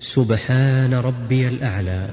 سبحان ربي الأعلى